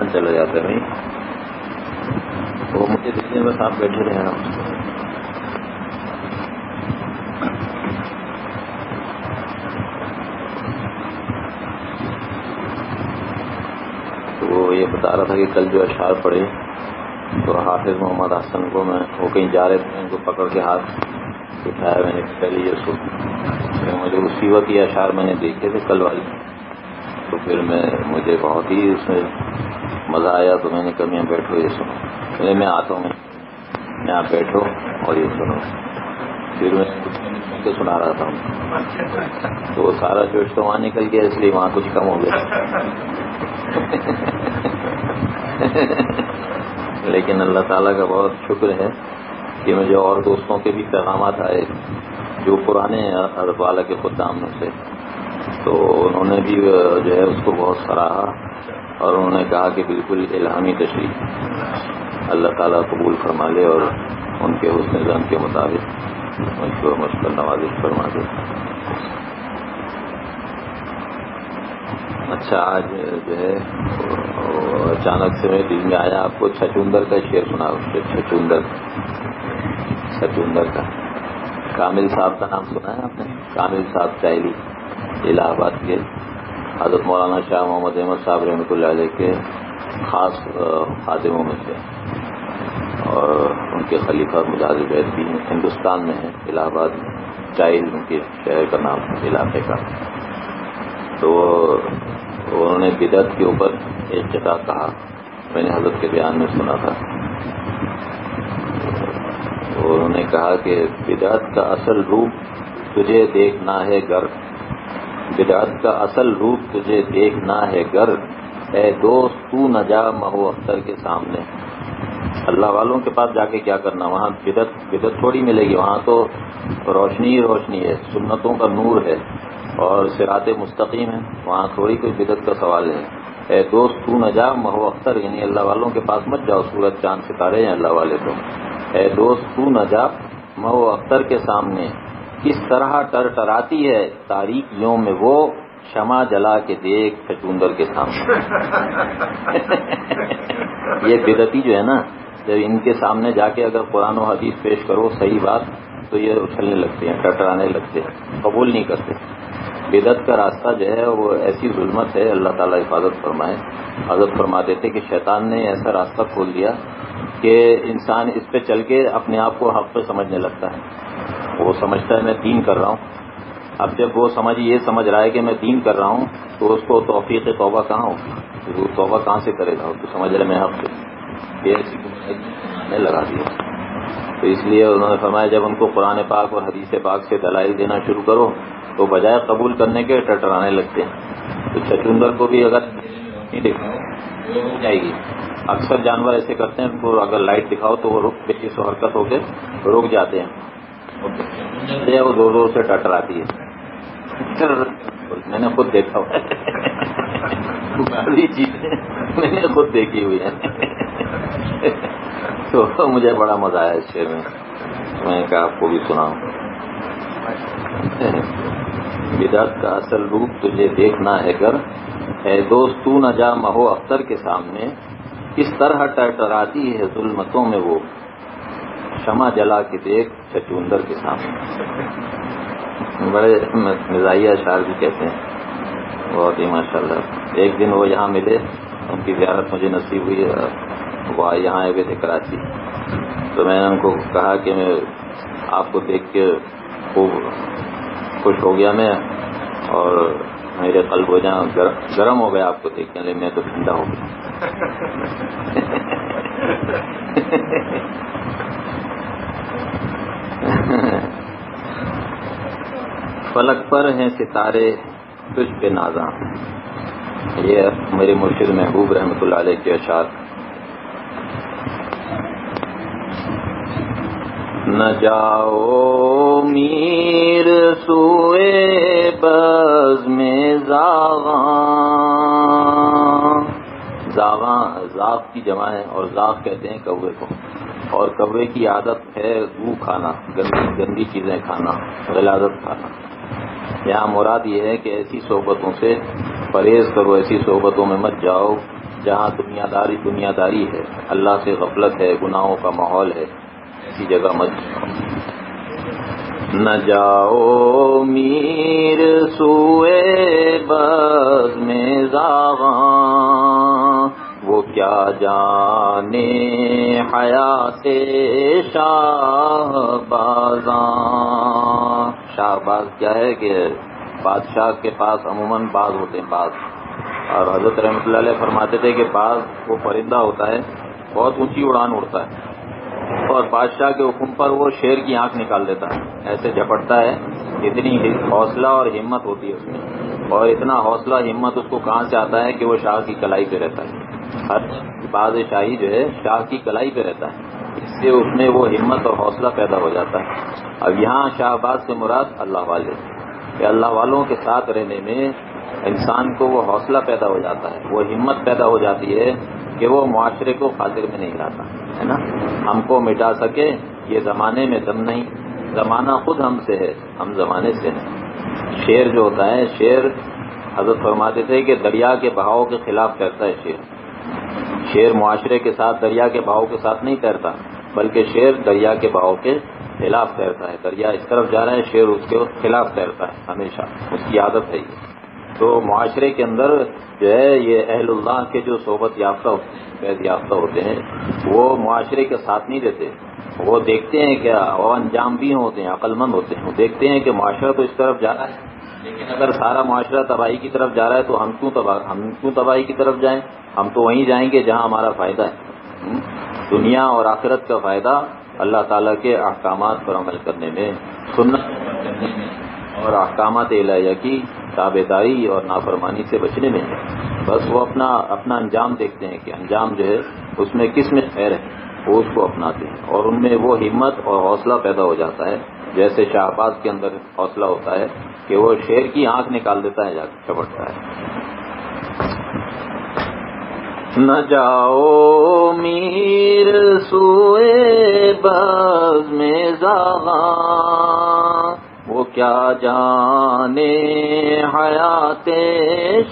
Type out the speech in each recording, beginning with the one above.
سامان چلا جاتا ہے بھائی وہ مجھے دیکھنے بس آپ بیٹھے رہے ہیں تو وہ یہ بتا رہا تھا کہ کل جو اشعار پڑے تو حافظ محمد حسن کو میں وہ کہیں جا رہے تھے، ان کو پکڑ کے ہاتھ اٹھایا میں نے پہلے یہ سن مجھے اسی وقت یہ اشعار میں نے دیکھے تھے کل والے تو پھر میں مجھے بہت ہی اس میں مزہ آیا تو میں نے کہا میں بیٹھو، یہ سنو۔ پہلے میں آتا ہوں، میں آپ بیٹھو اور یہ سنو۔ پھر میں سن کے سنا رہا تھا۔ تو وہ سارا جوش تو وہاں نکل گیا، اس لیے وہاں کچھ کم ہو گیا۔ لیکن اللہ تعالیٰ کا بہت شکر ہے کہ مجھے اور دوستوں کے بھی پیغامات آئے، جو پرانے حضرت والا کے خدام میں سے۔ تو انہوں نے بھی جو ہے، اس کو بہت سراہا۔ اور انہوں نے کہا کہ بالکل الہامی تشریح اللہ تعالیٰ قبول فرما لے اور ان کے حسن زن کے مطابق مجھ کو مشکل نوازش فرما دے۔ اچھا آج جو ہے اچانک سے میں دل میں آیا آپ کو چھچوندر کا شعر سنا۔ چھچوندر چھچوندر کا۔ کامل صاحب کا نام سنا ہے آپ نے؟ کامل صاحب چاہلی الہ آباد کے۔ حضرت مولانا شاہ محمد احمد صاحب رحمۃ اللہ علیہ کے خاص خادموں میں سے اور ان کے خلیفہ مجاز بیت بھی ہندوستان میں ہیں، الہ آباد میں۔ چائل ان کے شہر کا نام علاقے کا۔ تو انہوں نے بدعت کے اوپر ایک کتاب کہا۔ میں نے حضرت کے بیان میں سنا تھا۔ انہوں نے کہا کہ بدعت کا اصل روپ تجھے دیکھنا ہے گر بدعت کا اصل روپ تجھے دیکھنا ہے گر۔ اے دوست، تو نہ جا مہو اختر کے سامنے۔ اللہ والوں کے پاس جا کے کیا کرنا؟ وہاں بدت بدت تھوڑی ملے گی۔ وہاں تو روشنی ہی روشنی ہے، سنتوں کا نور ہے اور سرات مستقیم ہے۔ وہاں تھوڑی کوئی بدت کا سوال ہے۔ اے دوست، تو نہ جا مہو اختر۔ یعنی اللہ والوں کے پاس مت جاؤ، سورج، چاند، ستارے ہیں اللہ والے تو۔ اے دوست، تو نہ جا مہو اختر کے سامنے۔ کس طرح ٹر ٹراتی ہے تاریخیوں میں وہ شمع جلا کے دیکھ چچوندر کے سامنے؟ یہ بدتی جو ہے نا، جب ان کے سامنے جا کے اگر قرآن و حدیث پیش کرو، صحیح بات، تو یہ اچھلنے لگتے ہیں، ٹٹرانے لگتے ہیں، قبول نہیں کرتے۔ بدت کا راستہ جو ہے، وہ ایسی ظلمت ہے، اللہ تعالیٰ حفاظت فرمائے۔ حضرت فرماتے تھے کہ شیطان نے ایسا راستہ کھول دیا کہ انسان اس پہ چل کے اپنے آپ کو حق پہ سمجھنے لگتا ہے۔ وہ سمجھتا ہے میں دین کر رہا ہوں۔ اب جب وہ سمجھ یہ سمجھ رہا ہے کہ میں دین کر رہا ہوں، تو اس کو توفیق توبہ کہاں ہوگی؟ وہ توبہ کہاں سے کرے گا؟ تو سمجھ رہے میں حق سے۔ یہ لگا دیا۔ تو اس لیے انہوں نے فرمایا، جب ان کو قرآن پاک اور حدیث پاک سے دلائی دینا شروع کرو، تو بجائے قبول کرنے کے ٹٹرانے لگتے ہیں۔ تو چچندر کو بھی اگر نہیں دکھاؤ جائے گی۔ اکثر جانور ایسے کرتے ہیں ان کو اگر لائٹ دکھاؤ تو وہ رک کے سو حرکت ہو کے رک جاتے ہیں۔ وہ زور زور سے ٹٹر آتی ہے۔ میں نے خود دیکھا ہوا۔ چیزیں میں نے خود دیکھی ہوئی ہے تو مجھے بڑا مزہ آیا اس شعر میں۔ میں کہا آپ کو بھی سناؤں۔ بدعت کا اصل روپ تجھے دیکھنا ہے گر اے دوست، تو نہ جا مہو اختر کے سامنے۔ کس طرح ٹرٹراتی ہے ظلمتوں میں وہ۔ شمع جلا کے دیکھ چچوندر کے سامنے۔ بڑے مزاحیہ اشعار بھی کہتے ہیں۔ بہت ہی ماشاء اللہ ایک دن وہ یہاں ملے، ان کی زیارت مجھے نصیب ہوئی وہ یہاں آئے ہوئے تھے کراچی۔ تو میں نے ان کو کہا کہ میں آپ کو دیکھ کے خوب خوش ہو گیا میں اور میرے قلب ہو جہاں گرم ہو گیا آپ کو دیکھ کے۔ میں تو ٹھنڈا ہو گیا۔ فلک پر ہیں ستارے تجھ پہ نازاں۔ یہ میرے مرشد محبوب رحمۃ اللہ علیہ کے اشعار۔ نہ جاؤ میر سوئے بز میں زاغاں۔ زاغاں، زاغ کی جمع ہے اور زاغ کہتے ہیں کوے کو اور کوے کی عادت ہے گو کھانا، گندی گندی چیزیں کھانا، غلازت کھانا۔ یہاں مراد یہ ہے کہ ایسی صحبتوں سے پرہیز کرو، ایسی صحبتوں میں مت جاؤ جہاں دنیا داری دنیا داری ہے۔ اللہ سے غفلت ہے، گناہوں کا ماحول ہے۔ ایسی جگہ مت جاؤ۔ نہ جاؤ میر سوئے بس میں زاغاں۔ کیا جانے حیات شاہ بازاں۔ شاہ باز کیا ہے کہ بادشاہ کے پاس عموماً باز ہوتے ہیں، باز۔ اور حضرت رحمۃ اللہ علیہ فرماتے تھے کہ باز وہ پرندہ ہوتا ہے، بہت اونچی اڑان اڑتا ہے۔ اور بادشاہ کے حکم پر وہ شیر کی آنکھ نکال دیتا ہے۔ ایسے جھپٹتا ہے، اتنی حوصلہ اور ہمت ہوتی ہے اس میں۔ اور اتنا حوصلہ، ہمت اس کو کہاں سے آتا ہے کہ وہ شاہ کی کلائی پہ رہتا ہے۔ ہر بادشاہی جو ہے، شاہ کی کلائی پہ رہتا ہے۔ اس سے اس میں وہ ہمت اور حوصلہ پیدا ہو جاتا ہے۔ اب یہاں شاہ آباد سے مراد اللہ والے کہ اللہ والوں کے ساتھ رہنے میں انسان کو وہ حوصلہ پیدا ہو جاتا ہے۔ وہ ہمت پیدا ہو جاتی ہے کہ وہ معاشرے کو خاطر میں نہیں لاتا، ہے نا؟ ہم کو مٹا سکے، یہ زمانے میں دم نہیں۔ زمانہ خود ہم سے ہے، ہم زمانے سے ہیں شیر جو ہوتا ہے، شیر حضرت فرماتے تھے کہ دریا کے بہاؤ کے خلاف کرتا ہے شیر۔ شیر معاشرے کے ساتھ، دریا کے بہاؤ کے ساتھ نہیں تیرتا، بلکہ شیر دریا کے بہاؤ کے خلاف تیرتا ہے۔ دریا اس طرف جا رہا ہے، شیر اس کے خلاف تیرتا ہے، ہمیشہ۔ اس کی عادت ہے یہ۔ تو معاشرے کے اندر جو ہے، یہ اہل اللہ کے جو صحبت یافتہ، قید یافتہ ہوتے ہیں، وہ معاشرے کے ساتھ نہیں دیتے۔ وہ دیکھتے ہیں کیا وہ انجام بھی ہوتے ہیں عقل مند ہوتے ہیں۔ وہ دیکھتے ہیں کہ معاشرہ تو اس طرف جا رہا ہے۔ لیکن اگر سارا معاشرہ تباہی کی طرف جا رہا ہے تو ہم کیوں تباہ ہم کیوں تباہی کی طرف جائیں؟ ہم تو وہیں جائیں گے جہاں ہمارا فائدہ ہے۔ دنیا اور آخرت کا فائدہ اللہ تعالیٰ کے احکامات پر عمل کرنے میں، سنت اور احکامات الہیہ کی تابے داری اور نافرمانی سے بچنے میں۔ ہے بس وہ اپنا اپنا انجام دیکھتے ہیں کہ انجام جو ہے اس میں کس میں خیر ہے، وہ اس کو اپناتے ہیں اور ان میں وہ ہمت اور حوصلہ پیدا ہو جاتا ہے۔ جیسے شاہباز کے اندر حوصلہ ہوتا ہے کہ وہ شیر کی آنکھ نکال دیتا ہے، جا کے چپٹتا ہے۔ نہ جاؤ میر سوئے بز میں زاغاں، وہ کیا جانے حیات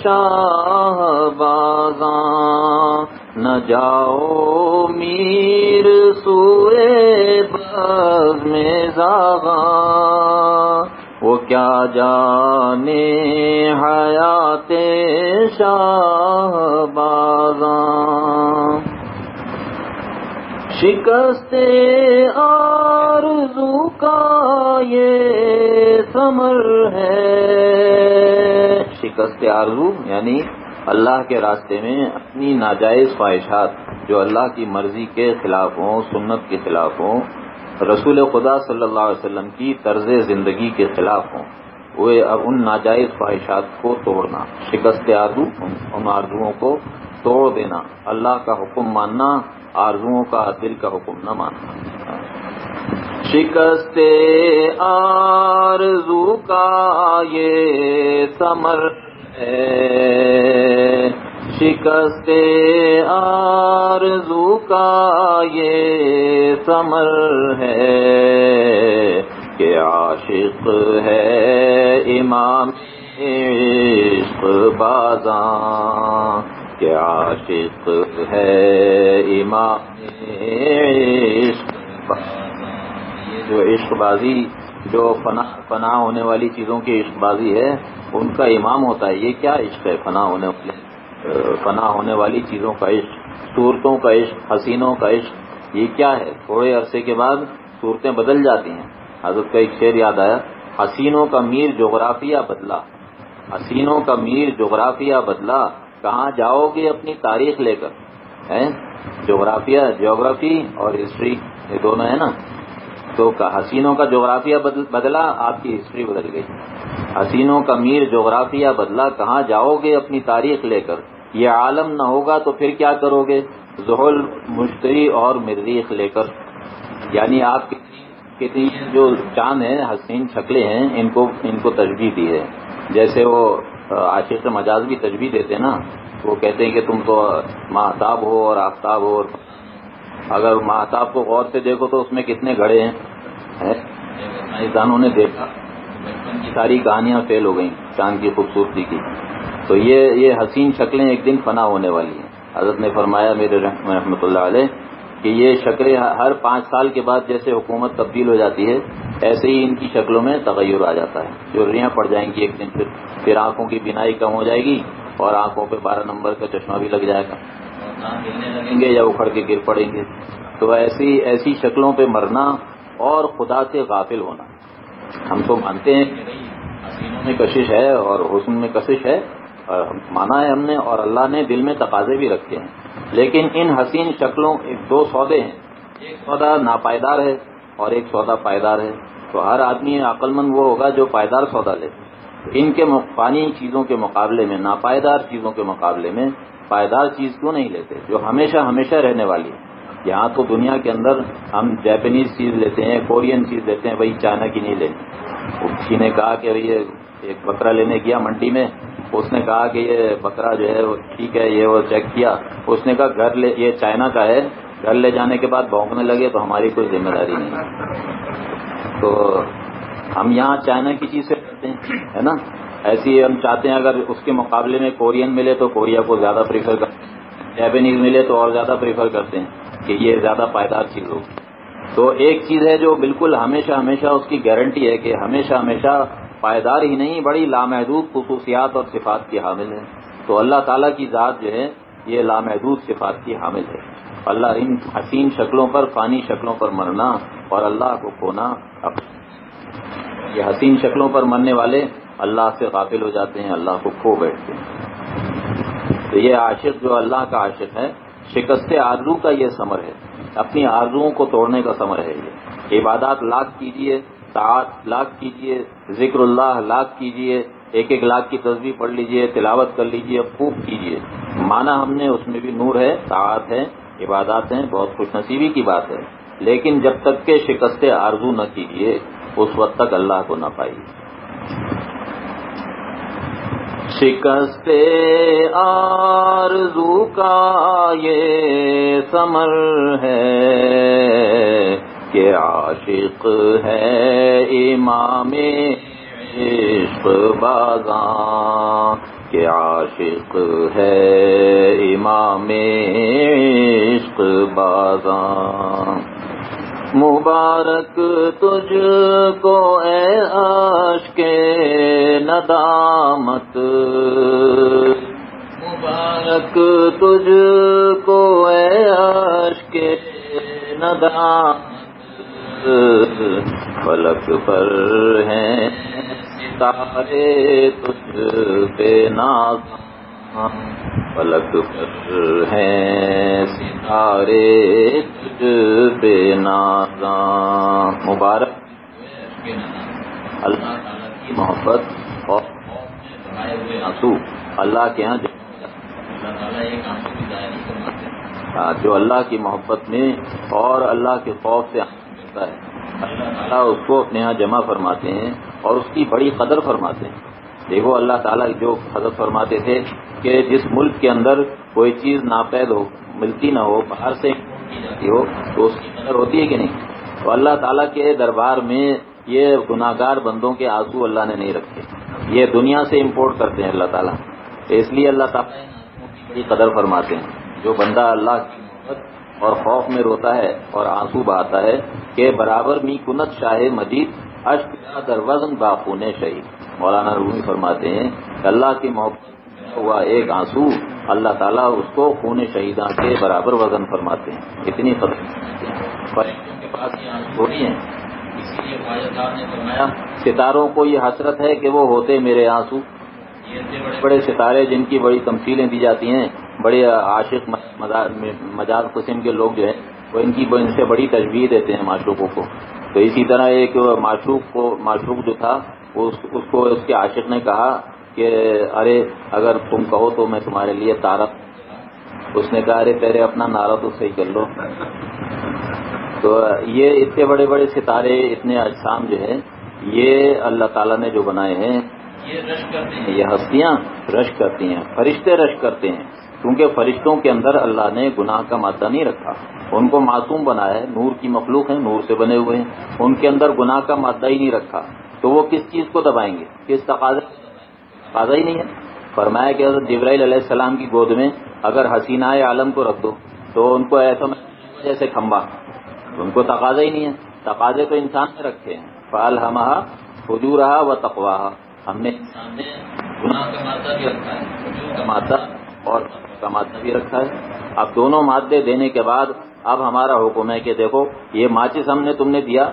شاہ بازاں نہ جاؤ میر سوئے بز میں زاغاں وہ کیا جانے حیات شاہ بازاں شکست آرزو کا یہ سمر ہے۔ شکست آرزو یعنی اللہ کے راستے میں اپنی ناجائز خواہشات جو اللہ کی مرضی کے خلاف ہوں، سنت کے خلاف ہوں رسول خدا صلی اللہ علیہ وسلم کی طرز زندگی کے خلاف ہوں۔ وہ اب ان ناجائز خواہشات کو توڑنا، شکست آرزو، ان آرزوؤں کو توڑ دینا، اللہ کا حکم ماننا، آرزوؤں کا، دل کا حکم نہ ماننا۔ شکست آرزو کا یہ سمر ہے۔ شکست آرزو کا یہ سمر ہے کہ عاشق ہے امام عشق بازاں کیا عاشق ہے امام عشق یہ جو عشق بازی، جو فنا فنا ہونے والی چیزوں کی عشق بازی ہے، ان کا امام ہوتا ہے۔ یہ کیا عشق ہے فنا ہونے والے؟ فنا ہونے والی چیزوں کا عشق، صورتوں کا عشق، حسینوں کا عشق، یہ کیا ہے؟ تھوڑے عرصے کے بعد صورتیں بدل جاتی ہیں۔ حضرت کا ایک شعر یاد آیا، حسینوں کا میر جغرافیہ بدلا۔ حسینوں کا میر جغرافیہ بدلا، کہاں جاؤ گے اپنی تاریخ لے کر؟ جغرافیہ، جغرافی اور ہسٹری، یہ دونوں ہے نا؟ تو حسینوں کا جغرافیہ بدلا، آپ کی ہسٹری بدل گئی۔ حسینوں کا میر جغرافیہ بدلا، کہاں جاؤ گے اپنی تاریخ لے کر؟ یہ عالم نہ ہوگا تو پھر کیا کرو گے؟ زحل مشتری اور مریخ لے کر۔ یعنی آپ کتنی جو چاند ہیں، حسین شکلیں ہیں، ان کو ان کو تجبی دی ہے۔ جیسے وہ عاشق مجاز بھی تجبی دیتے نا، وہ کہتے ہیں کہ تم تو ماہتاب ہو اور آفتاب ہو۔ اور اگر ماہتاب کو غور سے دیکھو تو اس میں کتنے گھڑے ہیں؟ انسانوں نے دیکھا۔ ساری کہانیاں فیل ہو گئیں، چاند کی خوبصورتی کی۔ تو یہ یہ حسین شکلیں ایک دن فنا ہونے والی ہیں۔ حضرت نے فرمایا میرے رحمۃ اللہ علیہ کہ یہ شکلیں ہر پانچ سال کے بعد جیسے حکومت تبدیل ہو جاتی ہے، ایسے ہی ان کی شکلوں میں تغیر آ جاتا ہے۔ جو ریاں پڑ جائیں گی ایک دن پھر پھر آنکھوں کی بینائی کم ہو جائے گی اور آنکھوں پہ بارہ نمبر کا چشمہ بھی لگ جائے گا۔ لگیں گے یا اکھڑ کے گر پڑیں گے۔ تو ایسی ایسی شکلوں پہ مرنا اور خدا سے غافل ہونا۔ ہم تو مانتے ہیں کہ حسینوں میں کشش ہے اور حسن میں کشش ہے مانا ہے ہم نے اور اللہ نے دل میں تقاضے بھی رکھے ہیں۔ لیکن ان حسین شکلوں ایک دو سودے ہیں۔ ایک سودا ناپائیدار ہے اور ایک سودا پائیدار ہے۔ تو ہر آدمی عقل مند وہ ہوگا جو پائیدار سودا لے۔ ان کے پانی چیزوں کے مقابلے میں، ناپائیدار چیزوں کے مقابلے میں پائیدار چیز کیوں نہیں لیتے؟ جو ہمیشہ ہمیشہ رہنے والی ہے۔ یہاں تو دنیا کے اندر ہم جیپنیز چیز لیتے ہیں کورین چیز لیتے ہیں، وہی چائنا کی نہیں لیں کسی نے کہا کہ ایک بکرا لینے گیا منڈی میں۔ اس نے کہا کہ یہ بکرا جو ہے وہ ٹھیک ہے، یہ وہ چیک کیا۔ اس نے کہا گھر لے، یہ چائنا کا ہے۔ گھر لے جانے کے بعد بھونکنے لگے تو ہماری کوئی ذمہ داری نہیں۔ تو ہم یہاں چائنا کی چیز سے کرتے ہیں، ہے نا؟ ایسی ہم چاہتے ہیں اگر اس کے مقابلے میں کورین ملے تو کوریا کو زیادہ پریفر کرتے ہیں۔ جیپنیز ملے تو اور زیادہ پریفر کرتے ہیں کہ یہ زیادہ پائیدار چیز ہوگی۔ تو ایک چیز ہے جو بالکل ہمیشہ ہمیشہ اس کی گارنٹی ہے کہ ہمیشہ ہمیشہ پائیدار ہی نہیں، بڑی لامحدود خصوصیات اور صفات کی حامل ہے۔ تو اللہ تعالیٰ کی ذات جو ہے، یہ لامحدود صفات کی حامل ہے۔ اللہ ان حسین شکلوں پر، فانی شکلوں پر مرنا اور اللہ کو کھونا یہ حسین شکلوں پر مرنے والے اللہ سے غافل ہو جاتے ہیں، اللہ کو کھو بیٹھتے ہیں۔ تو یہ عاشق جو اللہ کا عاشق ہے، شکست آرزو کا یہ سمر ہے۔ اپنی آرزوؤں کو توڑنے کا سمر ہے یہ۔ عبادات لاکھ کیجیے سات لاکھ کیجیے، ذکر اللہ لاکھ کیجیے، ایک ایک لاکھ کی تصویر پڑھ لیجیے، تلاوت کر لیجیے، خوب کیجیے۔ مانا ہم نے اس میں بھی نور ہے سعات ہے، عبادات ہیں، بہت خوش نصیبی کی بات ہے۔ لیکن جب تک کہ شکست آرزو نہ کیجیے، اس وقت تک اللہ کو نہ پائیے۔ شکست آرزو کا یہ سمر ہے کہ عاشق ہے امام عشق بازاں کہ عاشق ہے امام عشق بازاں مبارک تجھ کو اے عشق کے ندامت۔ مبارک تجھ کو اے عشق کے ندامت۔ فلک پر ہیں ستارے تجھ پہ ناز پلک پر ہیں ستارے تجھ بے نازاں۔ مبارک۔ اللہ تعالیٰ کی محبت اور آنسو۔ اللہ کے یہاں جو اللہ کی محبت میں اور اللہ کے خوف سے ہے۔ اللہ تعالیٰ اس کو اپنے یہاں جمع فرماتے ہیں اور اس کی بڑی قدر فرماتے ہیں۔ دیکھو اللہ تعالیٰ جو حضرت فرماتے تھے کہ جس ملک کے اندر کوئی چیز ناپید ہو ملتی نہ ہو، باہر سے جاتی ہو، تو اس کی قدر ہوتی ہے کہ نہیں؟ تو اللہ تعالیٰ کے دربار میں یہ گناگار بندوں کے آنسو اللہ نے نہیں رکھے۔ یہ دنیا سے امپورٹ کرتے ہیں اللہ تعالیٰ۔ اس لیے اللہ تعالیٰ بڑی قدر فرماتے ہیں۔ جو بندہ اللہ کی محبت اور خوف میں روتا ہے اور آنسو بہاتا ہے کہ برابر می کنت شاہ مجید اشک در وزن باخون شہید مولانا رومی فرماتے ہیں کہ اللہ کی محبت ہوا ایک آنسو، اللہ تعالیٰ اس کو خون شہیداں کے برابر وزن فرماتے ہیں۔ اتنی فرماتے کے پاس یہ آنسو تھوڑی ہیں۔ لیے نے فرمایا، ستاروں کو یہ حسرت ہے کہ وہ ہوتے میرے آنسو۔ بڑے بڑے ستارے جن کی بڑی تمثیلیں دی جاتی ہیں۔ بڑے عاشق مجاز قسم کے لوگ جو ہیں، وہ ان کی ان سے بڑی تجویز دیتے ہیں معشوقوں کو۔ تو اسی طرح ایک معشوق کو معشوق جو تھا اس کو اس کے عاشق نے کہا کہ ارے، اگر تم کہو تو میں تمہارے لیے تارا اس نے کہا، ارے، تیرے اپنا نعرہ تو صحیح کر لو۔ تو یہ اتنے بڑے بڑے ستارے، اتنے اجسام جو ہے یہ اللہ تعالیٰ نے جو بنائے ہیں۔ یہ ہستیاں رش کرتی ہیں، فرشتے رش کرتے ہیں۔ کیونکہ فرشتوں کے اندر اللہ نے گناہ کا مادہ نہیں رکھا۔ ان کو معصوم بنایا ہے، نور کی مخلوق ہیں، نور سے بنے ہوئے ہیں۔ ان کے اندر گناہ کا مادہ ہی نہیں رکھا۔ تو وہ کس چیز کو دبائیں گے؟ کس تقاضے تقاضا ہی نہیں ہے۔ فرمایا کہ حضرت جبرائیل علیہ السلام کی گود میں اگر حسینہ عالم کو رکھ دو، تو ان کو ایسا جیسے کھمبا۔ ان کو تقاضا ہی نہیں ہے۔ تقاضے تو انسان نے رکھے ہیں۔ فال ہم خجو رہا و تقوا ہم نے انسان نے گناہ کا مادہ بھی رکھا ہے کا مادہ۔ اور کا مادہ بھی رکھا ہے۔ اب دونوں مادے دینے کے بعد اب ہمارا حکم ہے کہ دیکھو، یہ ماچس ہم نے تم نے دیا،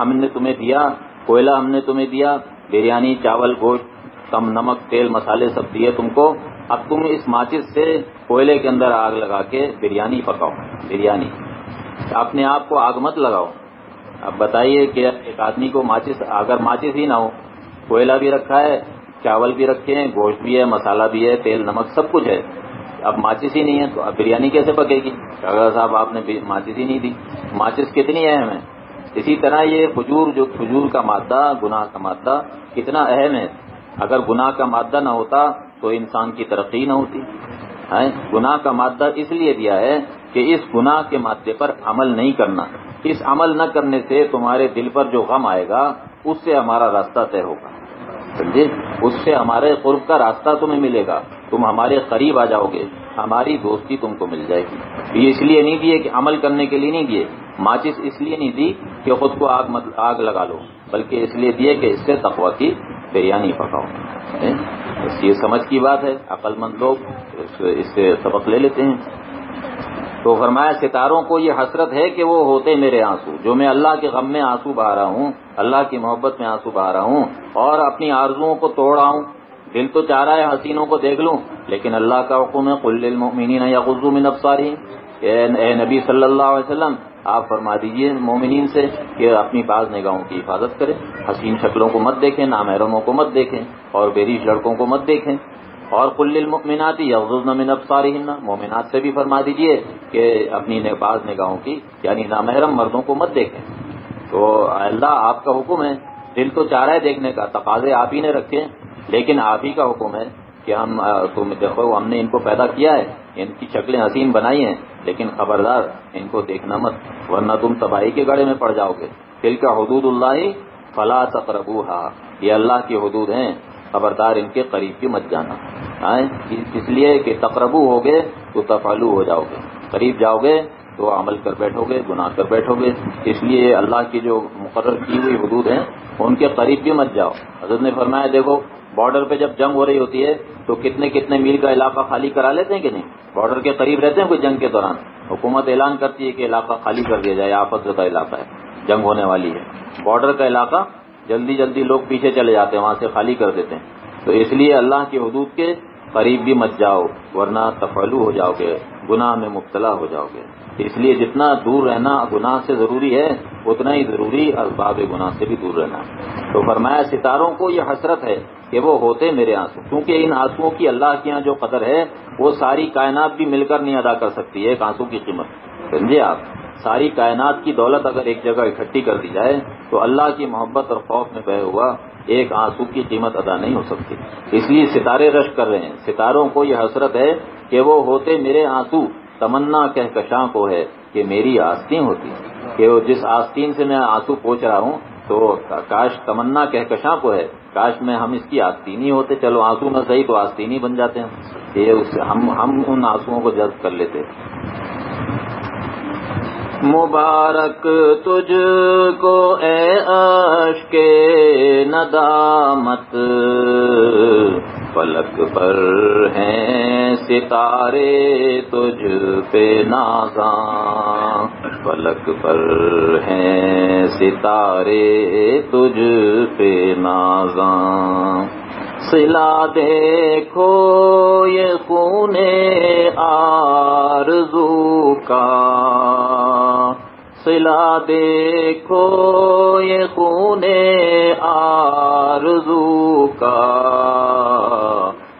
ہم نے تمہیں دیا، کوئلہ ہم نے تمہیں دیا، بریانی، چاول، گوشت، کم نمک، تیل، مسالے سب دیے تم کو۔ اب تم اس ماچس سے کوئلے کے اندر آگ لگا کے بریانی پکاؤ، بریانی۔ اپنے آپ کو آگ مت لگاؤ۔ اب بتائیے کہ ایک آدمی کو ماچس، اگر ماچس ہی نہ ہو، کوئلہ بھی رکھا ہے چاول بھی رکھے ہیں، گوشت بھی ہے، مسالہ بھی ہے، تیل، نمک، سب کچھ ہے۔ اب ماچس ہی نہیں ہے، تو اب بریانی کیسے پکے گی؟ اگر صاحب، آپ نے ماچس ہی نہیں دی۔ ماچس کتنی اہم ہے اسی طرح یہ فجور جو فجور کا مادہ، گناہ کا مادہ، کتنا اہم ہے؟ اگر گناہ کا مادہ نہ ہوتا تو انسان کی ترقی نہ ہوتی۔ گناہ کا مادہ اس لیے دیا ہے کہ اس گناہ کے مادے پر عمل نہیں کرنا۔ اس عمل نہ کرنے سے تمہارے دل پر جو غم آئے گا، اس سے ہمارا راستہ طے ہوگا۔ سمجھے؟ اس سے ہمارے قرب کا راستہ تمہیں ملے گا۔ تم ہمارے قریب آ جاؤ گے۔ ہماری دوستی تم کو مل جائے گی۔ یہ اس لیے نہیں دیے کہ عمل کرنے کے لیے نہیں دیے۔ ماچس اس لیے نہیں دی کہ خود کو آگ آگ لگا لو، بلکہ اس لیے دیے کہ اس سے تقوا کی بریانی پکاؤ۔ بس یہ سمجھ کی بات ہے۔ عقل مند لوگ اس سے سبق لے لیتے ہیں۔ تو فرمایا، ستاروں کو یہ حسرت ہے کہ وہ ہوتے میرے آنسو، جو میں اللہ کے غم میں آنسو بہا رہا ہوں۔ اللہ کی محبت میں آنسو بہا رہا ہوں اور اپنی آرزوؤں کو توڑ رہا ہوں۔ دل تو چاہ رہا ہے حسینوں کو دیکھ لوں، لیکن اللہ کا حکم ہے کل المؤمنین یا غزو من ابصاری اے نبی صلی اللہ علیہ وسلم، آپ فرما دیجیے مومنین سے کہ اپنی بعض نگاہوں کی حفاظت کریں۔ حسین شکلوں کو مت دیکھیں، نامحرموں کو مت دیکھیں، اور بیریش لڑکوں کو مت دیکھیں۔ اور کل المؤمنات یغضضن من ابصارهن مومنات سے بھی فرما دیجیے کہ اپنی بعض نگاہوں کی یعنی نامحرم مردوں کو مت دیکھیں۔ تو اللہ آپ کا حکم ہے، دل تو چاہ رہا ہے دیکھنے کا، تقاضے آپ ہی نے رکھے لیکن آپ ہی کا حکم ہے کہ ہم تم دیکھو، ہم نے ان کو پیدا کیا ہے، ان کی شکلیں حسین بنائی ہیں۔ لیکن خبردار، ان کو دیکھنا مت، ورنہ تم تباہی کے گڑے میں پڑ جاؤ گے۔ دل کا حدود اللہ فلا تقربوہا۔ یہ اللہ کی حدود ہیں۔ خبردار، ان کے قریب کی مت جانا۔ اس لیے کہ تقربو ہو گے تو تفالو ہو جاؤ گے۔ قریب جاؤ گے تو عمل کر بیٹھو گے گناہ کر بیٹھو گے اس لیے اللہ کی جو مقرر کی ہوئی حدود ہیں، ان کے قریب بھی مت جاؤ۔ حضرت نے فرمایا، دیکھو بارڈر پہ جب جنگ ہو رہی ہوتی ہے، تو کتنے کتنے میل کا علاقہ خالی کرا لیتے ہیں کہ نہیں؟ بارڈر کے قریب رہتے ہیں کوئی جنگ کے دوران؟ حکومت اعلان کرتی ہے کہ علاقہ خالی کر دیا جائے، آفت کا علاقہ ہے، جنگ ہونے والی ہے۔ بارڈر کا علاقہ جلدی جلدی لوگ پیچھے چلے جاتے ہیں، وہاں سے خالی کر دیتے ہیں۔ تو اس لیے اللہ کی حدود کے قریب بھی مت جاؤ، ورنہ تفلو ہو جاؤ گے، گناہ میں مبتلا ہو جاؤ گے۔ اس لیے جتنا دور رہنا گناہ سے ضروری ہے، اتنا ہی ضروری اسباب گناہ سے بھی دور رہنا۔ تو فرمایا، ستاروں کو یہ حسرت ہے کہ وہ ہوتے میرے آنسو، کیونکہ ان آنسو کی اللہ کے یہاں جو قدر ہے، وہ ساری کائنات بھی مل کر نہیں ادا کر سکتی ہے ایک آنسو کی قیمت۔ سمجھے آپ؟ ساری کائنات کی دولت اگر ایک جگہ اکٹھی کر دی جائے، تو اللہ کی محبت اور خوف میں بہ ہوا۔ ایک آنسو کی قیمت ادا نہیں ہو سکتی۔ اس لیے ستارے رش کر رہے ہیں۔ ستاروں کو یہ حسرت ہے کہ وہ ہوتے میرے آنسو۔ تمنا کہکشاں کو ہے کہ میری آستین ہوتی۔ کہ وہ جس آستین سے میں آنسو پوچھ رہا ہوں، تو کاش تمنا کہکشاں کو ہے۔ کاش میں ہم اس کی آستینی ہوتے۔ چلو آنسو نہ صحیح تو آستینی بن جاتے ہیں۔ یہ ہم ہم ان آنسوؤں کو جذب کر لیتے۔ مبارک تجھ کو اے عش کے ندامت۔ پلک پر ہیں ستارے تجھ پہ نازاں۔ پلک پر ہیں ستارے تجھ پہ نازاں۔ سلا دیکھو یہ خون آرزو کا۔ سلا دیکھو یہ خون آرزو کا۔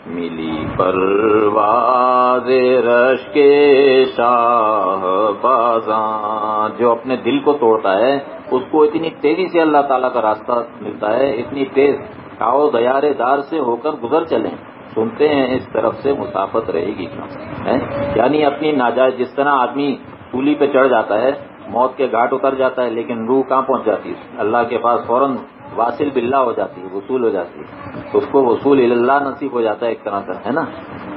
ملی پرواز رش کے شاہ بازاں۔ جو اپنے دل کو توڑتا ہے، اس کو اتنی تیزی سے اللہ تعالیٰ کا راستہ ملتا ہے، اتنی تیز کاؤ دیارے دار سے ہو کر گزر چلیں۔ سنتے ہیں اس طرف سے مسافت رہے گی۔ یعنی اپنی ناجائز جس طرح آدمی سولی پہ چڑھ جاتا ہے، موت کے گھاٹ اتر جاتا ہے، لیکن روح کہاں پہنچ جاتی ہے؟ اللہ کے پاس فوراً واصل بلّہ ہو جاتی ہے، وصول ہو جاتی ہے۔ اس کو وصول اللہ نصیب ہو جاتا ہے ایک طرح سے، ہے نا؟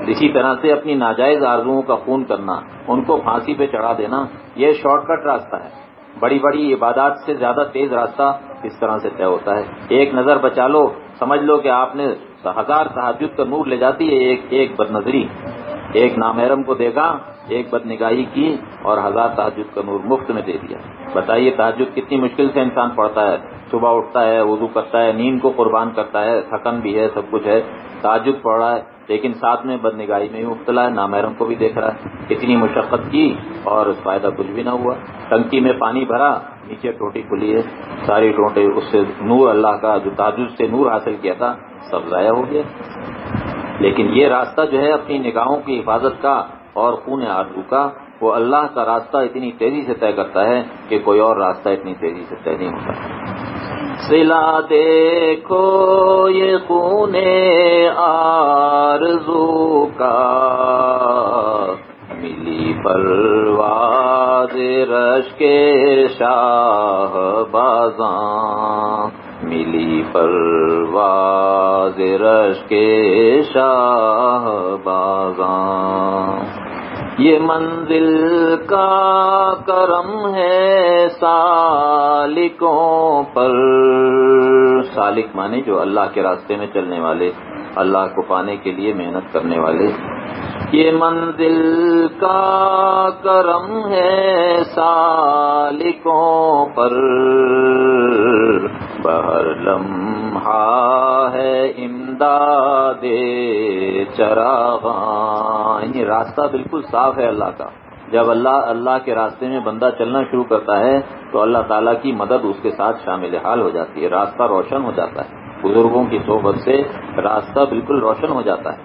اسی طرح سے اپنی ناجائز آرزوؤں کا خون کرنا، ان کو پھانسی پہ چڑھا دینا، یہ شارٹ کٹ راستہ ہے۔ بڑی بڑی عبادات سے زیادہ تیز راستہ اس طرح سے طے ہوتا ہے۔ ایک نظر بچا لو، سمجھ لو کہ آپ نے ہزار تحجد کا نور لے جاتی ہے، ایک ایک بد نظری ایک نامحرم کو دیکھا ایک بد نگاہی کی اور ہزار تحجد کا نور مفت میں دے دیا۔ بتائیے تحجد کتنی مشکل سے انسان پڑھتا ہے۔ صبح اٹھتا ہے، وضو کرتا ہے، نیند کو قربان کرتا ہے، تھکن بھی ہے، سب کچھ ہے۔ تعجد پڑھ رہا ہے لیکن ساتھ میں بد نگاہی میں بھی مبتلا ہے، نامحرم کو بھی دیکھ رہا ہے۔ اتنی مشقت کی اور فائدہ کچھ بھی نہ ہوا۔ ٹنکی میں پانی بھرا، نیچے ٹوٹی کھلی ہے۔ ساری ٹوٹے اس سے نور، اللہ کا جو تاجد سے نور حاصل کیا تھا، سب ضائع ہو گیا۔ لیکن یہ راستہ جو ہے، اپنی نگاہوں کی حفاظت کا اور خون آرزو کا، وہ اللہ کا راستہ اتنی تیزی سے طے کرتا ہے کہ کوئی اور راستہ اتنی تیزی سے طے نہیں ہوتا سلا دیکھو یہ خون آرزو کا۔ ملی پرواز رش کے شاہ بازاں۔ ملی پرواز رش کے شاہ بازاں۔ یہ منزل کا کرم ہے سالکوں پر۔ سالک مانے جو اللہ کے راستے میں چلنے والے، اللہ کو پانے کے لیے محنت کرنے والے۔ یہ منزل کا کرم ہے سالکوں پر۔ بہر لمحہ ہے امداد چراغاں۔ یعنی راستہ بالکل صاف ہے اللہ کا۔ جب اللہ اللہ کے راستے میں بندہ چلنا شروع کرتا ہے تو اللہ تعالیٰ کی مدد اس کے ساتھ شامل حال ہو جاتی ہے، راستہ روشن ہو جاتا ہے۔ بزرگوں کی صحبت سے راستہ بالکل روشن ہو جاتا ہے۔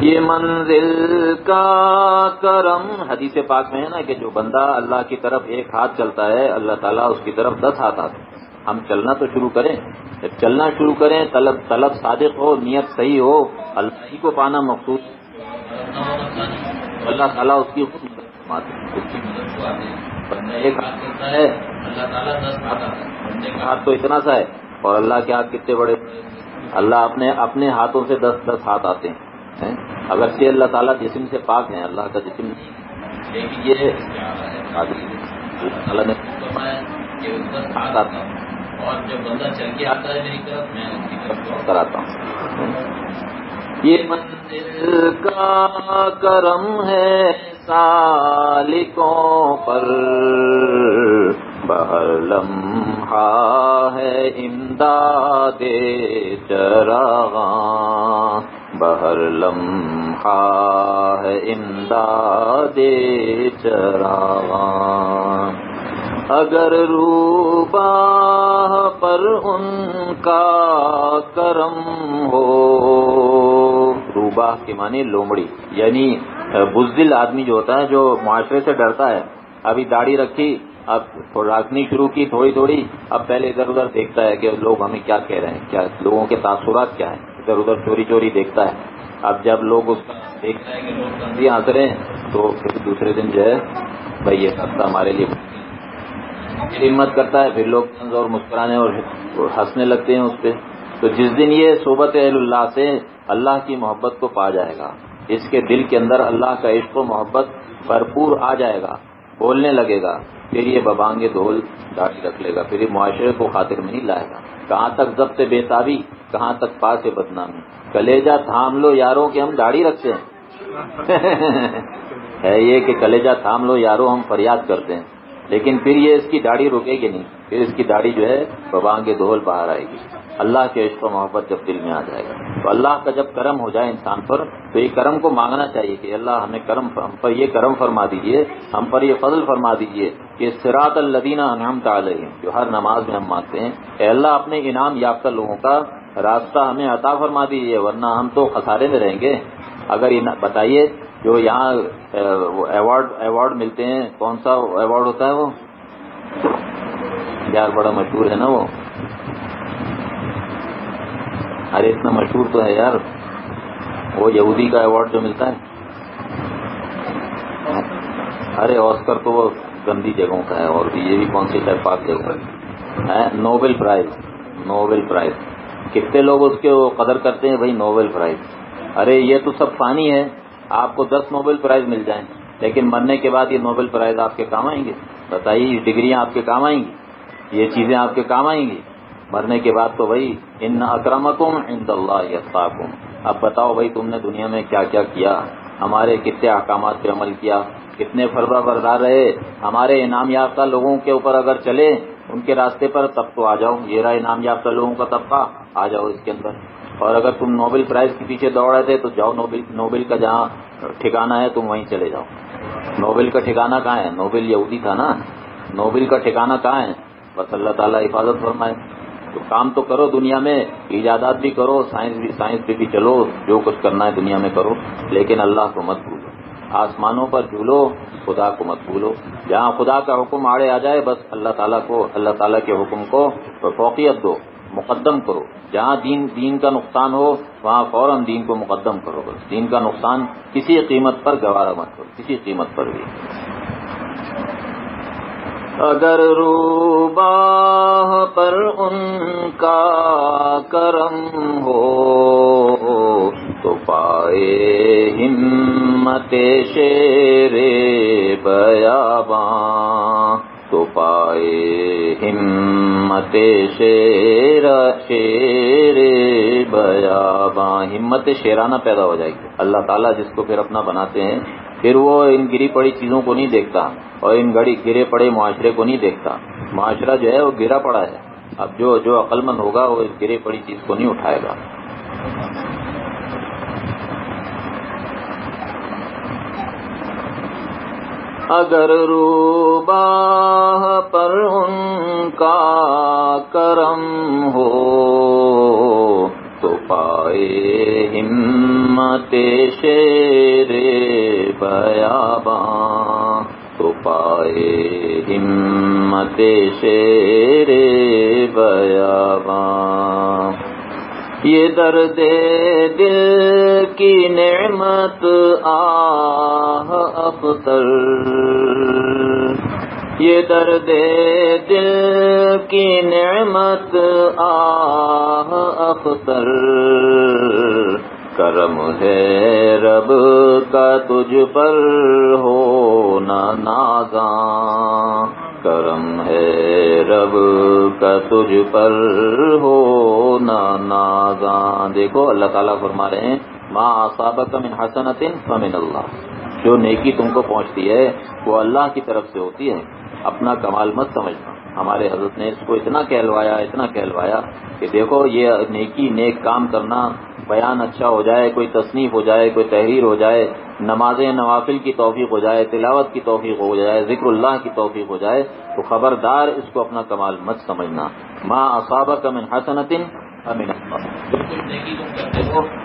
یہ منزل کا کرم۔ حدیث پاک میں ہے نا کہ جو بندہ اللہ کی طرف ایک ہاتھ چلتا ہے، اللہ تعالیٰ اس کی طرف دس ہاتھ آتے ہم چلنا تو شروع کریں۔ جب چلنا شروع کریں، طلب طلب صادق ہو، نیت صحیح ہو، اللہ ہی کو پانا مخصوص اللہ تعالیٰ اس کی خود ایک ہاتھ چلتا ہے، اللہ تعالیٰ دس ہاتھ ہاتھ تو اتنا سا ہے۔ اور اللہ کے ہاتھ کتنے بڑے؟ اللہ اپنے اپنے ہاتھوں سے دس دس ہاتھ آتے ہیں۔ اگر سے اللہ تعالیٰ جسم سے پاک ہیں، اللہ کا جسم لیکن یہ اللہ تعالیٰ نے آتا اور جب بندہ چل کے آتا ہے میری طرف، میں اس کی طرف کراتا ہوں۔ یہ منزل کا کرم ہے سالکوں پر۔ بہر لمحہ ہے امداد چراغاں۔ بہر لمحہ ہے امداد چراغاں۔ اگر روبا پر ان کا کرم ہو۔ روبا کے معنی لومڑی یعنی بزدل آدمی جو ہوتا ہے جو معاشرے سے ڈرتا ہے۔ ابھی داڑھی رکھی، اب رکھنی شروع کی تھوڑی تھوڑی، اب پہلے ادھر ادھر دیکھتا ہے کہ لوگ ہمیں کیا کہہ رہے ہیں، کیا لوگوں کے تاثرات کیا ہیں۔ ادھر ادھر چوری چوری دیکھتا ہے۔ اب جب لوگ اس کا دیکھتا ہے کہ لوگ ہنس رہے ہیں، تو پھر دوسرے دن جو ہے بھائی یہ راستہ ہمارے لیے ہمت کرتا ہے، پھر لوگ اور مسکرانے اور ہنسنے لگتے ہیں اس پہ۔ تو جس دن یہ صحبت اہل اللہ سے اللہ کی محبت کو پا جائے گا، اس کے دل کے اندر اللہ کا عشق و محبت بھرپور آ جائے گا، بولنے لگے گا، پھر یہ ببانگے دھول داڑھی رکھ لے گا، پھر یہ معاشرے کو خاطر میں نہیں لائے گا۔ کہاں تک ضبط بےتابی کہاں تک پاس بدنامی؟ کلیجہ تھام لو یاروں کے ہم داڑھی رکھتے ہیں۔ ہے یہ کہ کلیجا تھام لو یاروں ہم فریاد کرتے ہیں۔ لیکن پھر یہ اس کی داڑھی رکے گی نہیں، پھر اس کی داڑھی جو ہے ببانگ کے دھول باہر آئے گی۔ اللہ کے عشق و محبت جب دل میں آ جائے گا۔ تو اللہ کا جب کرم ہو جائے انسان پر، تو یہ کرم کو مانگنا چاہیے کہ اللہ ہمیں کرم ہم پر یہ کرم فرما دیجیے، ہم پر یہ فضل فرما دیجیے کہ سراط الدینہ انعام تعلیم جو ہر نماز میں ہم مانتے ہیں کہ اللہ اپنے انعام یافتہ لوگوں کا راستہ ہمیں عطا فرما دیجیے ورنہ ہم تو خسارے میں رہیں گے۔ اگر بتائیے جو یہاں ایوارڈ ایوارڈ ملتے ہیں، کون سا ایوارڈ ہوتا ہے وہ؟ یار بڑا مشہور ہے نا وہ؟ ارے، اتنا مشہور تو ہے یار، وہ یہودی کا ایوارڈ جو ملتا ہے۔ ارے آسکر تو وہ گندی جگہوں کا ہے، اور یہ بھی کون سی پاک جگہ ہے؟ Nobel prize Nobel prize. کتنے لوگ اس کے قدر کرتے ہیں بھائی؟ Nobel price. ارے، یہ تو سب فانی ہے آپ کو دس نوبل پرائز مل جائیں۔ لیکن مرنے کے بعد یہ نوبل پرائز آپ کے کام آئیں گے۔ بتائیے، یہ ڈگریاں آپ کے کام آئیں گی۔ یہ چیزیں آپ کے کام آئیں گی۔ مرنے کے بعد تو بھائی ان اکرمکم ان اللہ اب بتاؤ بھائی، تم نے دنیا میں کیا کیا کیا؟ ہمارے کتنے احکامات پہ عمل کیا؟ کتنے فربہ بردار رہے؟ ہمارے انعام یافتہ لوگوں کے اوپر اگر چلے ان کے راستے پر تب تو آ جاؤ یہ رہا انعام یافتہ لوگوں کا طبقہ، آ جاؤ اس کے اندر۔ اور اگر تم نوبل پرائز کے پیچھے دوڑ رہے تھے تو جاؤ نوبل نوبل کا جہاں ٹھکانا ہے تم وہیں چلے جاؤ۔ نوبل کا ٹھکانا کہاں ہے؟ نوبل یہودی تھا نا۔ نوبل کا ٹھکانا کہاں ہے؟ بس اللہ تعالیٰ حفاظت فرمائے۔ تو کام تو کرو دنیا میں، ایجادات بھی کرو، سائنس بھی سائنس پہ بھی چلو، جو کچھ کرنا ہے دنیا میں کرو۔ لیکن اللہ کو مت بھولو۔ آسمانوں پر جھولو، خدا کو مت بھولو۔ جہاں خدا کا حکم آڑے آ جائے، بس اللہ تعالیٰ کو اللہ تعالیٰ کے حکم کو فوقیت دو۔ مقدم کرو۔ جہاں دین دین کا نقصان ہو، وہاں فوراً دین کو مقدم کرو۔ بس دین کا نقصان کسی قیمت پر گوارا مت کرو، کسی قیمت پر بھی۔ اگر روبا پر ان کا کرم ہو، تو پائے ہمت شیر بیاباں۔ پائے، ہمت شیر شیر بیاباں ہمت شیرانہ پیدا ہو جائے گی۔ اللہ تعالیٰ جس کو پھر اپنا بناتے ہیں، پھر وہ ان گری پڑی چیزوں کو نہیں دیکھتا اور ان گڑی گرے پڑے معاشرے کو نہیں دیکھتا۔ معاشرہ جو ہے وہ گرا پڑا ہے۔ اب جو جو عقل مند ہوگا، وہ اس گرے پڑی چیز کو نہیں اٹھائے گا۔ اگر روبا پر ان کا کرم ہو تو پائے ہمت شیر بیاباں تو پائے ہمت شیر بیاباں یہ درد دل کی نعمت آہ اختر یہ درد دل کی نعمت آہ اختر کرم ہے رب کا تجھ پر ہو نازاں کرم ہے رب کا تجھ پر ہو نازاں دیکھو اللہ تعالیٰ فرما رہے ہیں ماں آسابت من حسنت فمن اللہ جو نیکی تم کو پہنچتی ہے، وہ اللہ کی طرف سے ہوتی ہے۔ اپنا کمال مت سمجھنا۔ ہمارے حضرت نے اس کو اتنا کہلوایا اتنا کہلوایا کہ دیکھو یہ نیکی نیک کام کرنا بیان اچھا ہو جائے، کوئی تصنیف ہو جائے، کوئی تحریر ہو جائے نماز نوافل کی توفیق ہو جائے، تلاوت کی توفیق ہو جائے، ذکر اللہ کی توفیق ہو جائے، تو خبردار اس کو اپنا کمال مت سمجھنا۔ ماں اصابہ کا من حسنتن امین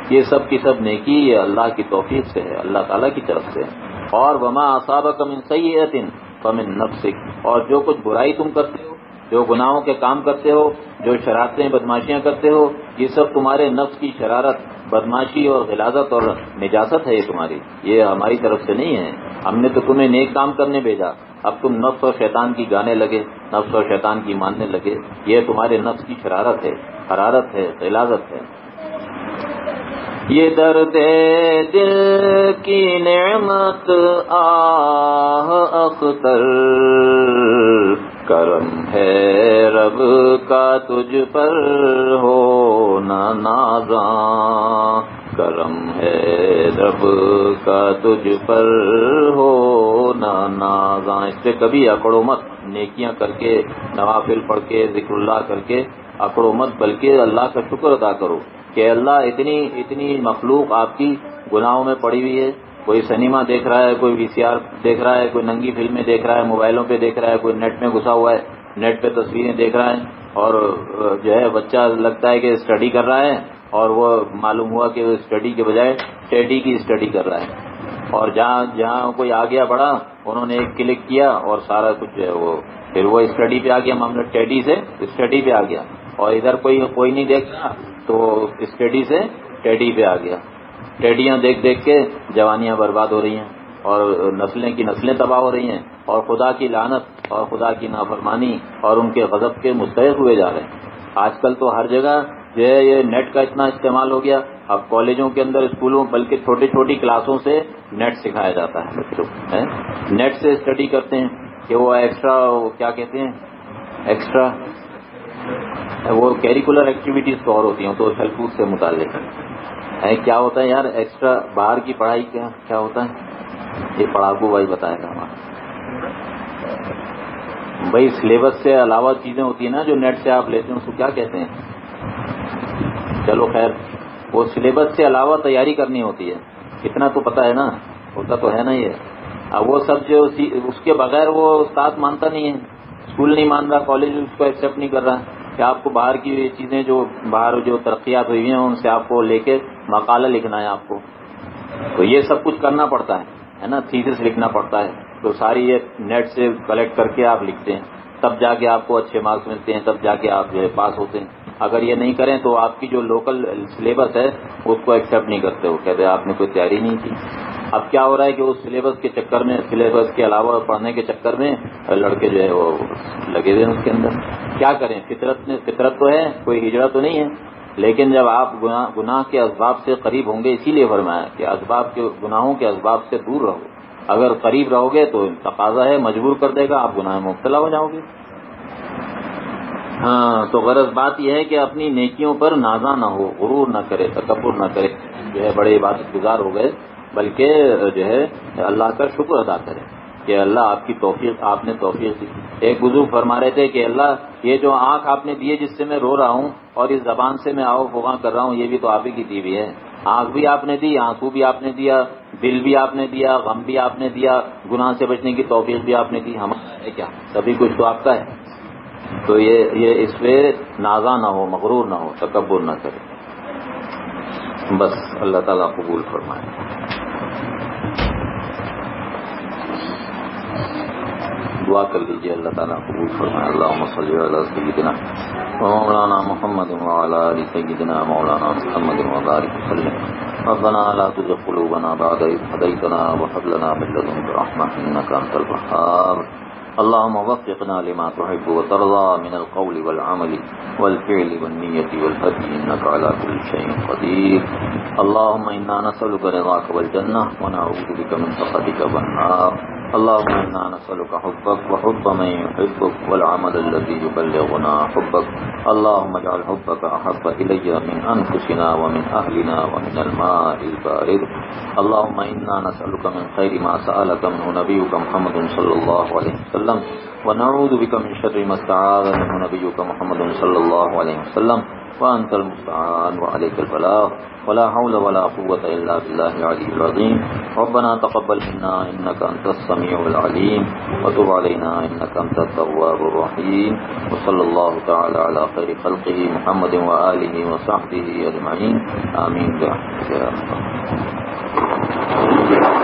یہ سب کی سب نیکی، یہ اللہ کی توفیق سے ہے، اللہ تعالیٰ کی طرف سے۔ اور وما اصابہ کا من سیدن فمن نفسک اور جو کچھ برائی تم کرتے ہو جو گناہوں کے کام کرتے ہو، جو شرارتیں، بدماشیاں کرتے ہو، یہ سب تمہارے نفس کی شرارت، بدماشی اور غلازت اور نجاست ہے یہ تمہاری۔ یہ ہماری طرف سے نہیں ہے۔ ہم نے تو تمہیں نیک کام کرنے بھیجا۔ اب تم نفس اور شیطان کی گانے لگے، نفس اور شیطان کی ماننے لگے۔ یہ تمہارے نفس کی شرارت ہے، حرارت ہے، غلازت ہے۔ یہ درد دل کی نعمت، آہ اختر۔ کرم ہے رب کا تجھ پر ہو نازاں۔ کرم ہے رب کا تجھ پر ہو نازاں۔ اس سے کبھی اکڑو مت، نیکیاں کر کے، نوافل پڑھ کے، ذکر اللہ کر کے اکڑو مت، بلکہ اللہ کا شکر ادا کرو کہ اللہ اتنی اتنی مخلوق آپ کی گناہوں میں پڑی ہوئی ہے۔ کوئی سنیما دیکھ رہا ہے، کوئی وی سی آر دیکھ رہا ہے، کوئی ننگی فلمیں دیکھ رہا ہے، موبائلوں پہ دیکھ رہا ہے، کوئی نیٹ میں گھسا ہوا ہے، نیٹ پہ تصویریں دیکھ رہا ہے اور جو ہے بچہ لگتا ہے کہ اسٹڈی کر رہا ہے اور وہ معلوم ہوا کہ وہ اسٹڈی کے بجائے ٹیڈی کی اسٹڈی کر رہا ہے۔ اور جہاں جہاں کوئی آ گیا بڑا انہوں نے ایک کلک کیا اور سارا کچھ جو ہے وہ، پھر وہ اسٹڈی پہ آ گیا، معاملہ ٹیڈی سے اسٹڈی پہ آ گیا۔ اور ادھر کوئی کوئی نہیں دیکھ رہا، تو اسٹڈی سے ٹیڈی پہ آ گیا۔ ٹیڈیاں دیکھ دیکھ کے جوانیاں برباد ہو رہی ہیں اور نسلیں کی نسلیں تباہ ہو رہی ہیں اور خدا کی لانت اور خدا کی نافرمانی اور ان کے غضب کے مستحق ہوئے جا رہے ہیں۔ آج کل تو ہر جگہ جو ہے یہ نیٹ کا اتنا استعمال ہو گیا۔ اب کالجوں کے اندر اسکولوں، بلکہ چھوٹی چھوٹی کلاسوں سے نیٹ سکھایا جاتا ہے بچوں نیٹ سے اسٹڈی کرتے ہیں کہ وہ ایکسٹرا کیا کہتے ہیں؟ ایکسٹرا، وہ کیریکولر ایکٹیویٹیز اور ہوتی ہیں تو کود سے متعلق کیا ہوتا ہے یار ایکسٹرا باہر کی پڑھائی کیا کیا ہوتا ہے؟ یہ پڑھاکو بھائی بتائے گا ہمارا بھائی سلیبس سے علاوہ چیزیں ہوتی ہیں نا جو نیٹ سے آپ لیتے ہیں، اس کو کیا کہتے ہیں؟ چلو خیر، وہ سلیبس سے علاوہ تیاری کرنی ہوتی ہے۔ اتنا تو پتا ہے نا، ہوتا تو ہے نا یہ۔ اب وہ سب جو اس کے بغیر وہ استاد مانتا نہیں ہے۔ اسکول نہیں مان رہا کالج اس کو ایکسپٹ نہیں کر رہا کہ آپ کو باہر کی چیزیں جو باہر جو ترقیات ہوئی ہیں، ان سے آپ کو لے کے مقالہ لکھنا ہے آپ کو۔ تو یہ سب کچھ کرنا پڑتا ہے ہے نا؟ تھیسس لکھنا پڑتا ہے۔ تو ساری یہ نیٹ سے کلیکٹ کر کے آپ لکھتے ہیں۔ تب جا کے آپ کو اچھے مارکس ملتے ہیں، تب جا کے آپ جو ہے پاس ہوتے ہیں۔ اگر یہ نہیں کریں تو آپ کی جو لوکل سلیبس ہے، اس کو ایکسپٹ نہیں کرتے وہ، کہتے آپ نے کوئی تیاری نہیں کی۔ اب کیا ہو رہا ہے کہ اس سلیبس کے چکر میں سلیبس کے علاوہ پڑھنے کے چکر میں لڑکے جو ہے وہ لگے ہوئے ہیں اس کے اندر۔ کیا کریں؟ فطرت میں فطرت تو ہے، کوئی ہجڑا تو نہیں ہے۔ لیکن جب آپ گناہ کے اسباب سے قریب ہوں گے، اسی لیے فرمایا کہ اسباب کے، گناہوں کے اسباب سے دور رہو۔ اگر قریب رہو گے تو تقاضا ہے، مجبور کر دے گا، آپ گناہ مبتلا ہو جاؤ گے۔ ہاں تو غرض بات یہ ہے کہ اپنی نیکیوں پر نازا نہ ہو، غرور نہ کرے، تکبر نہ کرے، جو ہے بڑے عبادت گزار ہو گئے، بلکہ جو ہے اللہ کا شکر ادا کرے کہ اللہ آپ کی توفیق، آپ نے توفیق دی۔ ایک بزرگ فرما رہے تھے کہ اللہ یہ جو آنکھ آپ نے دی ہے جس سے میں رو رہا ہوں اور اس زبان سے میں آؤ فواں کر رہا ہوں، یہ بھی تو آپ ہی کی دی ہوئی ہے۔ آنکھ بھی آپ نے دی، آنکھوں بھی آپ نے دیا، دل بھی آپ نے دیا، غم بھی آپ نے دیا، گناہ سے بچنے کی توفیق بھی آپ نے دی۔ ہمارا ہے کیا؟ سبھی کچھ تو آپ کا ہے۔ تو یہ یہ اس پہ نازا نہ ہو، مغرور نہ ہو، تکبر نہ کرے۔ بس، اللہ تعالیٰ قبول فرمائے۔ دعا کر لیجیے اللہ تعالیٰ قبول فرمائے۔ اللہ صلی اللہ سیدنا مولانا محمد وعلى آل سيدنا مولانا محمد وبارك وسلم۔ ربنا لا تزغ قلوبنا بعد إذ هديتنا وهب لنا من لدنك رحمة إنك أنت الوهاب اللهم وفقنا لما تحب وترضى من القول والعمل والفعل والنية والهدي، إنك على كل شيء قدير. اللهم إنا نسألك رضاك والجنة، ونعوذ بك من سخطك والنار. اللهم إنا نسألك حبك، وحب من يحبك، والعمل الذي يبلغنا حبك. اللهم اجعل حبك أحب إلي من أنفسنا ومن أهلنا ومن الماء البارد. اللهم إنا نسألك من خير ما سألك منه نبيك محمد صلى الله عليه وسلم. وسلم. ونعوذ بك من شر ما استعاذ منه نبيك محمد صلى الله عليه وسلم. وأنت المستعان وعليك البلاغ. ولا حول ولا قوة إلا بالله العلي العظيم. ربنا تقبل منا إنك أنت السميع العليم. وتب علينا إنك أنت التواب الرحيم. وصلى الله تعالى على خير خلقه محمد وآله وصحبه أجمعين. آمين. برحمتك يا رب